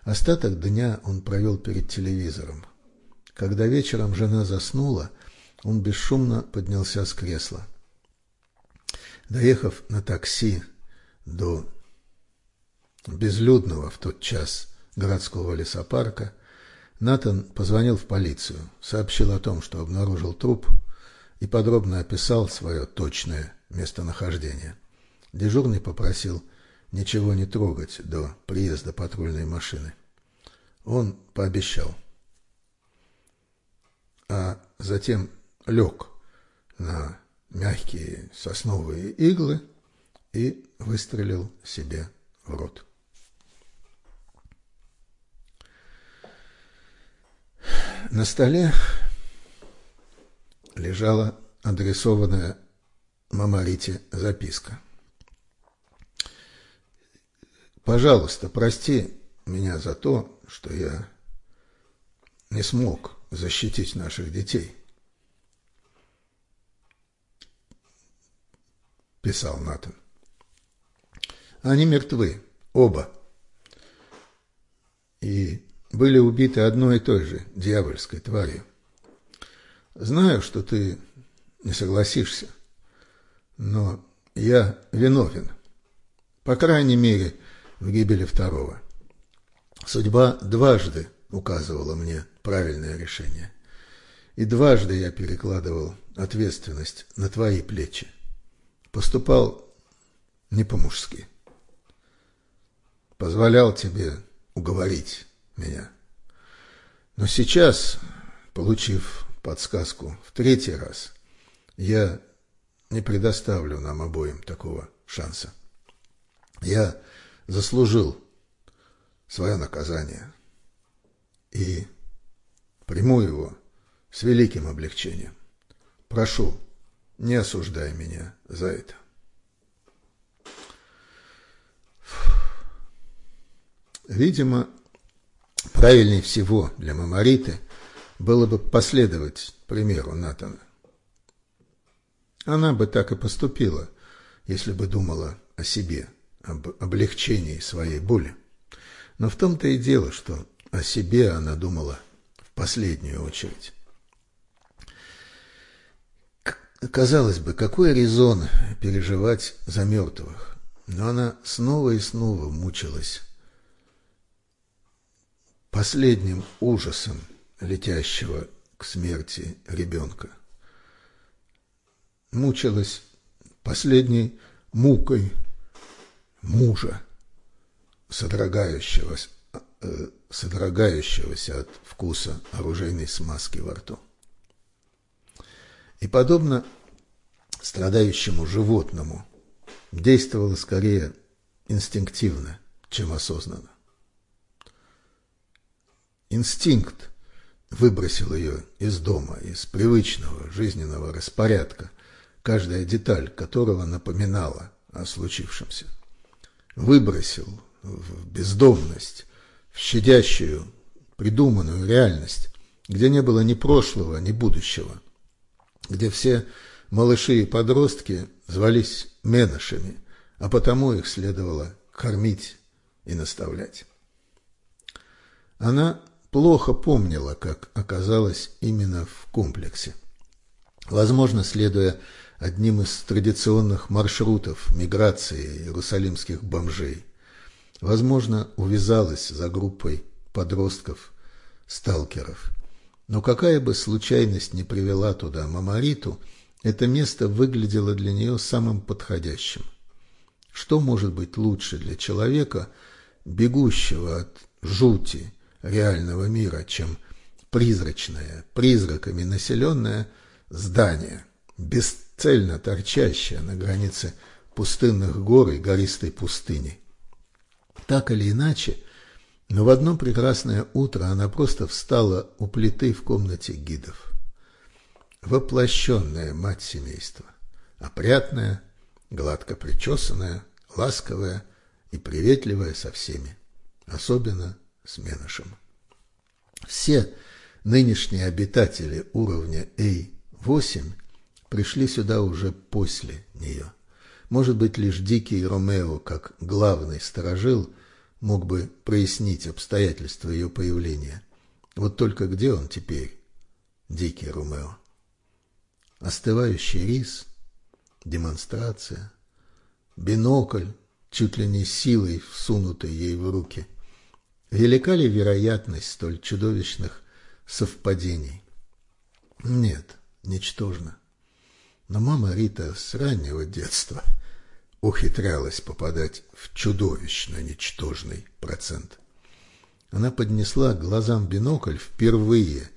Остаток дня он провел перед телевизором. Когда вечером жена заснула, он бесшумно поднялся с кресла. Доехав на такси до безлюдного в тот час городского лесопарка, Натан позвонил в полицию, сообщил о том, что обнаружил труп и подробно описал свое точное местонахождение. Дежурный попросил ничего не трогать до приезда патрульной машины. Он пообещал. А затем лег на мягкие сосновые иглы и выстрелил себе в рот. На столе лежала адресованная Мамарите записка. «Пожалуйста, прости меня за то, что я не смог защитить наших детей», писал Натан. «Они мертвы, оба. И были убиты одной и той же дьявольской тварью. Знаю, что ты не согласишься, но я виновен, по крайней мере, в гибели второго. Судьба дважды указывала мне правильное решение, и дважды я перекладывал ответственность на твои плечи. Поступал не по-мужски. Позволял тебе уговорить меня. Но сейчас, получив подсказку в третий раз, я не предоставлю нам обоим такого шанса. Я заслужил свое наказание и приму его с великим облегчением. Прошу, не осуждай меня за это. Видимо, Правильнее всего для Мамариты было бы последовать примеру Натана. Она бы так и поступила, если бы думала о себе, об облегчении своей боли. Но в том-то и дело, что о себе она думала в последнюю очередь. Казалось бы, какой резон переживать за мертвых, но она снова и снова мучилась последним ужасом летящего к смерти ребенка. Мучилась последней мукой мужа, содрогающегося, э, содрогающегося от вкуса оружейной смазки во рту. И подобно страдающему животному действовала скорее инстинктивно, чем осознанно. Инстинкт выбросил ее из дома, из привычного жизненного распорядка, каждая деталь которого напоминала о случившемся. выбросил в бездомность, в щадящую, придуманную реальность, где не было ни прошлого, ни будущего, где все малыши и подростки звались менышами, а потому их следовало кормить и наставлять. Она плохо помнила, как оказалась именно в комплексе. Возможно, следуя одним из традиционных маршрутов миграции иерусалимских бомжей. Возможно, увязалась за группой подростков-сталкеров. Но какая бы случайность ни привела туда Мамариту, это место выглядело для нее самым подходящим. Что может быть лучше для человека, бегущего от жути, реального мира, чем призрачное, призраками населенное здание, бесцельно торчащее на границе пустынных гор и гористой пустыни. Так или иначе, но в одно прекрасное утро она просто встала у плиты в комнате гидов. Воплощенная мать семейства, опрятная, гладко причесанная, ласковая и приветливая со всеми, особенно с Менышем. Все нынешние обитатели уровня А8 пришли сюда уже после нее. Может быть, лишь Дикий Ромео, как главный сторожил, мог бы прояснить обстоятельства ее появления. Вот только где он теперь, Дикий Ромео? Остывающий рис, демонстрация, бинокль, чуть ли не силой всунутый ей в руки – Велика ли вероятность столь чудовищных совпадений? Нет, ничтожно. Но мама Рита с раннего детства ухитрялась попадать в чудовищно ничтожный процент. Она поднесла глазам бинокль впервые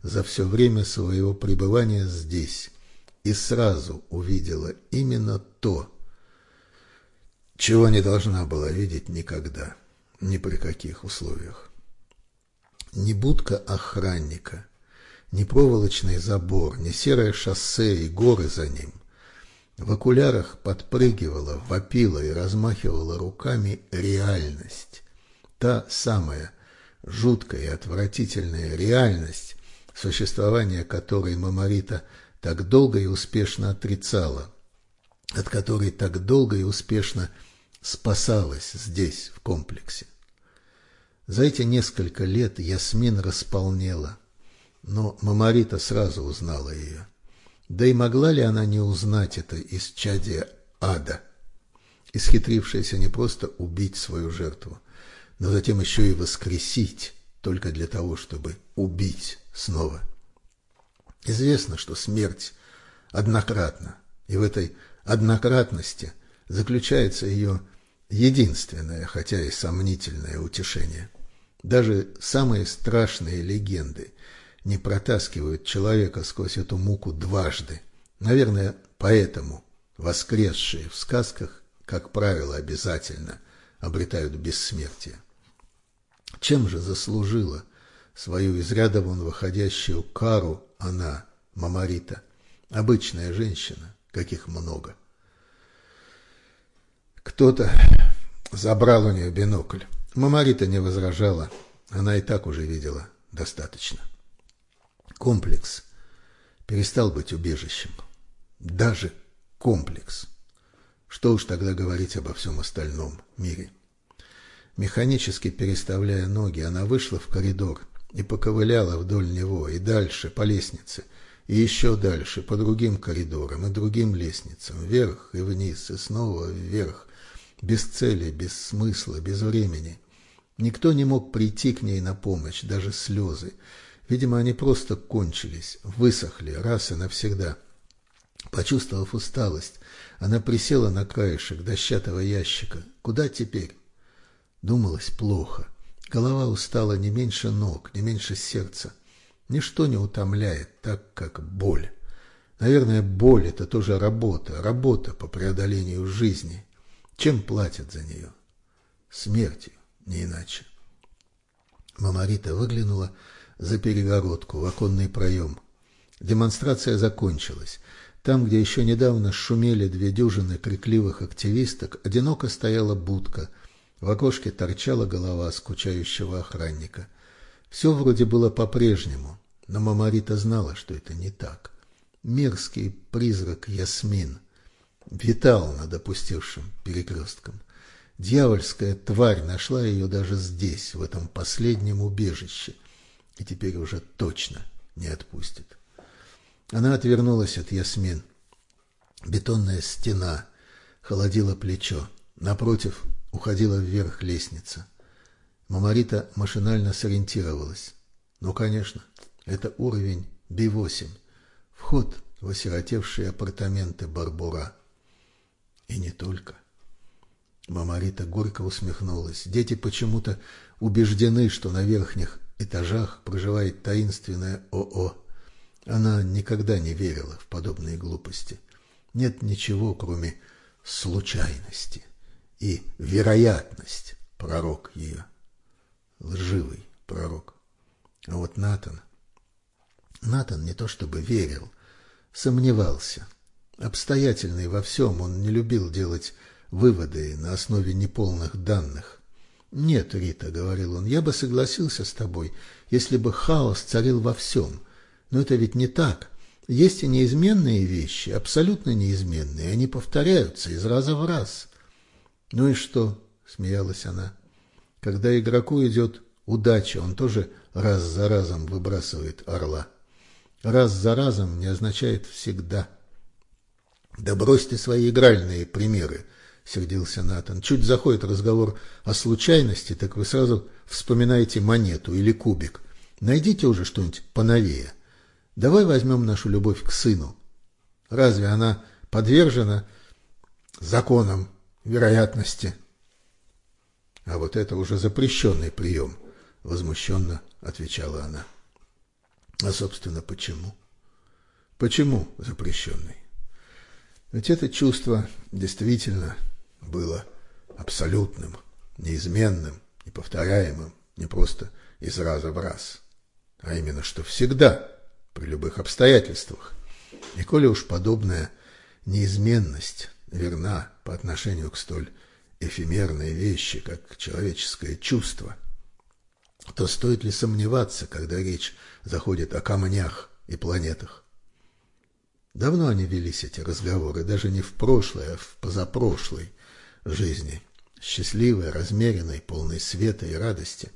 за все время своего пребывания здесь и сразу увидела именно то, чего не должна была видеть никогда ни при каких условиях. Ни будка охранника, ни проволочный забор, ни серое шоссе и горы за ним. В окулярах подпрыгивала, вопила и размахивала руками реальность. Та самая жуткая и отвратительная реальность, существование которой Мамарита так долго и успешно отрицала, от которой так долго и успешно спасалась здесь, в комплексе. За эти несколько лет Ясмин располнела, но Мамарита сразу узнала ее. Да и могла ли она не узнать это из чадия ада, исхитрившаяся не просто убить свою жертву, но затем еще и воскресить, только для того, чтобы убить снова. Известно, что смерть однократна, и в этой однократности заключается ее единственное, хотя и сомнительное утешение. Даже самые страшные легенды не протаскивают человека сквозь эту муку дважды. Наверное, поэтому воскресшие в сказках, как правило, обязательно обретают бессмертие. Чем же заслужила свою из ряда вон выходящую кару она, Мамарита, обычная женщина, каких много? Кто-то забрал у нее бинокль. Мамарита не возражала, она и так уже видела достаточно. Комплекс перестал быть убежищем. Даже комплекс. Что уж тогда говорить обо всем остальном мире. Механически переставляя ноги, она вышла в коридор и поковыляла вдоль него, и дальше по лестнице, и еще дальше по другим коридорам и другим лестницам, вверх и вниз, и снова вверх, без цели, без смысла, без времени. Никто не мог прийти к ней на помощь, даже слезы. Видимо, они просто кончились, высохли раз и навсегда. Почувствовав усталость, она присела на краешек дощатого ящика. Куда теперь? Думалось плохо. Голова устала не меньше ног, не меньше сердца. Ничто не утомляет так, как боль. Наверное, боль – это тоже работа, работа по преодолению жизни. Чем платят за нее? Смертью, не иначе. Мамарита выглянула за перегородку в оконный проем. Демонстрация закончилась. Там, где еще недавно шумели две дюжины крикливых активисток, одиноко стояла будка. В окошке торчала голова скучающего охранника. Все вроде было по-прежнему, но Мамарита знала, что это не так. Мерзкий призрак Ясмин витал над опустевшим перекрестком. Дьявольская тварь нашла ее даже здесь, в этом последнем убежище, и теперь уже точно не отпустит. Она отвернулась от Ясмин. Бетонная стена холодила плечо. Напротив уходила вверх лестница. Мамарита машинально сориентировалась. Ну, конечно, это уровень Би-8. Вход в осиротевшие апартаменты Барбура. И не только. Мамарита горько усмехнулась. Дети почему-то убеждены, что на верхних этажах проживает таинственная ОО. Она никогда не верила в подобные глупости. Нет ничего, кроме случайности и вероятность, пророк ее. Лживый пророк. А вот Натан... Натан не то чтобы верил, сомневался. Обстоятельный во всем, он не любил делать выводы на основе неполных данных. «Нет, Рита», — говорил он, — «я бы согласился с тобой, если бы хаос царил во всем. Но это ведь не так. Есть и неизменные вещи, абсолютно неизменные, они повторяются из раза в раз». «Ну и что?» — смеялась она. «Когда игроку идет удача, он тоже раз за разом выбрасывает орла. Раз за разом не означает всегда». «Да брось ты свои игральные примеры», — сердился Натан. «Чуть заходит разговор о случайности, так вы сразу вспоминаете монету или кубик. Найдите уже что-нибудь поновее. Давай возьмем нашу любовь к сыну. Разве она подвержена законам вероятности?» «А вот это уже запрещенный прием», — возмущенно отвечала она. «А, собственно, почему?» «Почему запрещенный?» Ведь это чувство действительно было абсолютным, неизменным, неповторяемым, не просто из раза в раз, а именно что всегда, при любых обстоятельствах. И коли уж подобная неизменность верна по отношению к столь эфемерной вещи, как человеческое чувство, то стоит ли сомневаться, когда речь заходит о камнях и планетах? Давно они велись, эти разговоры, даже не в прошлой, а в позапрошлой жизни, счастливой, размеренной, полной света и радости.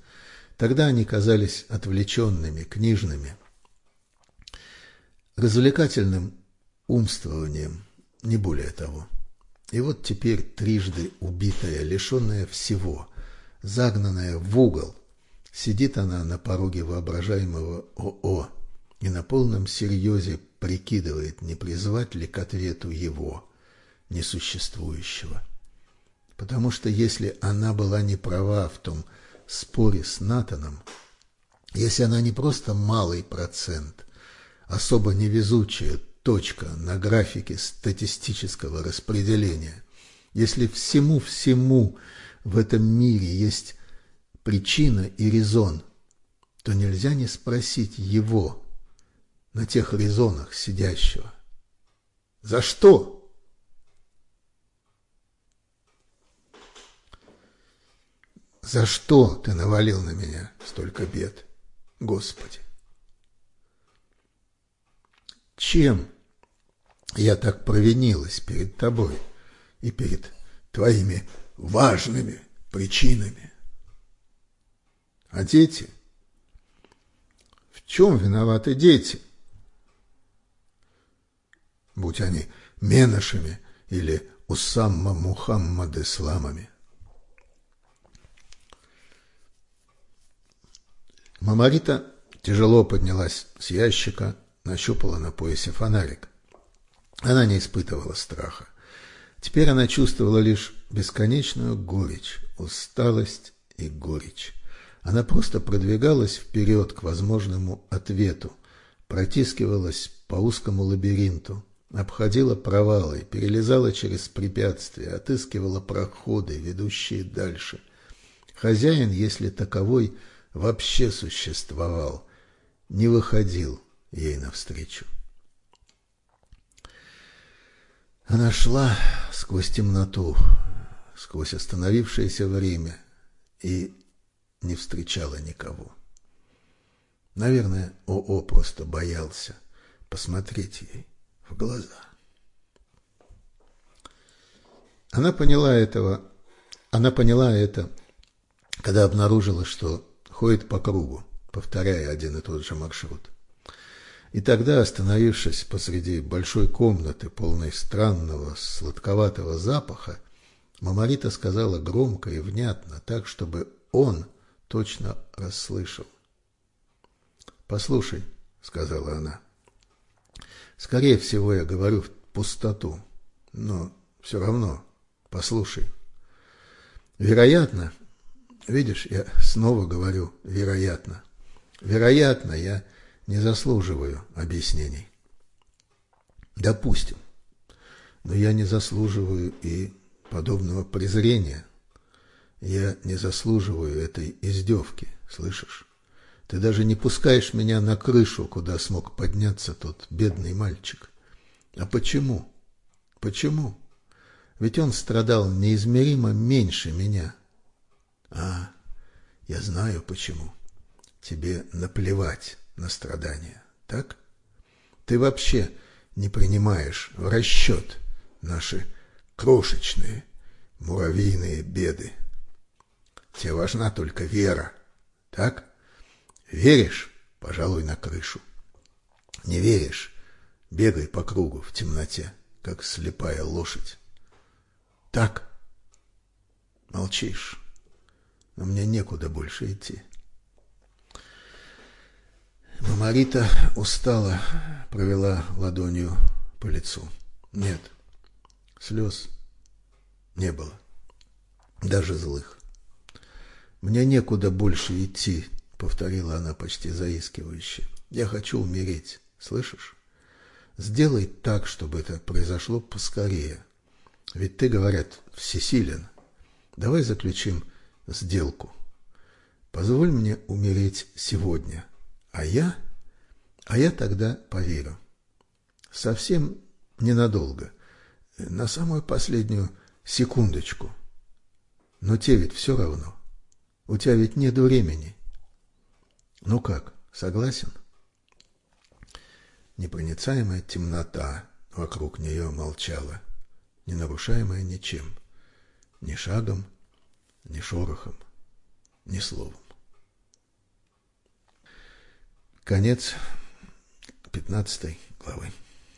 Тогда они казались отвлеченными, книжными, развлекательным умствованием, не более того. И вот теперь трижды убитая, лишенная всего, загнанная в угол, сидит она на пороге воображаемого ОО и на полном серьезе прикидывает, не призвать ли к ответу его, несуществующего. Потому что если она была не права в том споре с Натаном, если она не просто малый процент, особо невезучая точка на графике статистического распределения, если всему-всему в этом мире есть причина и резон, то нельзя не спросить его, на тех резонах сидящего. За что? За что ты навалил на меня столько бед, Господи? Чем я так провинилась перед тобой и перед твоими важными причинами? А дети? В чем виноваты дети? будь они Менашами или Усамма Мухаммад Исламами. Мамарита тяжело поднялась с ящика, нащупала на поясе фонарик. Она не испытывала страха. Теперь она чувствовала лишь бесконечную горечь, усталость и горечь. Она просто продвигалась вперед к возможному ответу, протискивалась по узкому лабиринту, обходила провалы, перелезала через препятствия, отыскивала проходы, ведущие дальше. Хозяин, если таковой вообще существовал, не выходил ей навстречу. Она шла сквозь темноту, сквозь остановившееся время и не встречала никого. Наверное, ОО просто боялся посмотреть ей в глаза. Она поняла этого, она поняла это, когда обнаружила, что ходит по кругу, повторяя один и тот же маршрут. И тогда, остановившись посреди большой комнаты, полной странного, сладковатого запаха, Мамарита сказала громко и внятно, так, чтобы он точно расслышал. «Послушай», — сказала она, — «скорее всего, я говорю в пустоту, но все равно послушай. Вероятно, видишь, я снова говорю «вероятно», вероятно, я не заслуживаю объяснений. Допустим, но я не заслуживаю и подобного презрения. Я не заслуживаю этой издевки, слышишь? Ты даже не пускаешь меня на крышу, куда смог подняться тот бедный мальчик. А почему? Почему? Ведь он страдал неизмеримо меньше меня. А, я знаю почему. Тебе наплевать на страдания, так? Ты вообще не принимаешь в расчет наши крошечные муравьиные беды. Тебе важна только вера, так? Веришь? Пожалуй, на крышу. Не веришь? Бегай по кругу в темноте, как слепая лошадь. Так? Молчишь. Но мне некуда больше идти. Мамарита устала, провела ладонью по лицу. Нет, слез не было, даже злых. «Мне некуда больше идти», — повторила она почти заискивающе. «Я хочу умереть, слышишь? Сделай так, чтобы это произошло поскорее. Ведь ты, говорят, всесилен. Давай заключим сделку. Позволь мне умереть сегодня, а я... А я тогда поверю. Совсем ненадолго, на самую последнюю секундочку. Но тебе ведь все равно. У тебя ведь нет времени. Ну как, согласен? Непроницаемая темнота вокруг нее молчала, не нарушаемая ничем, ни шагом, ни шорохом, ни словом. Конец 15 главы.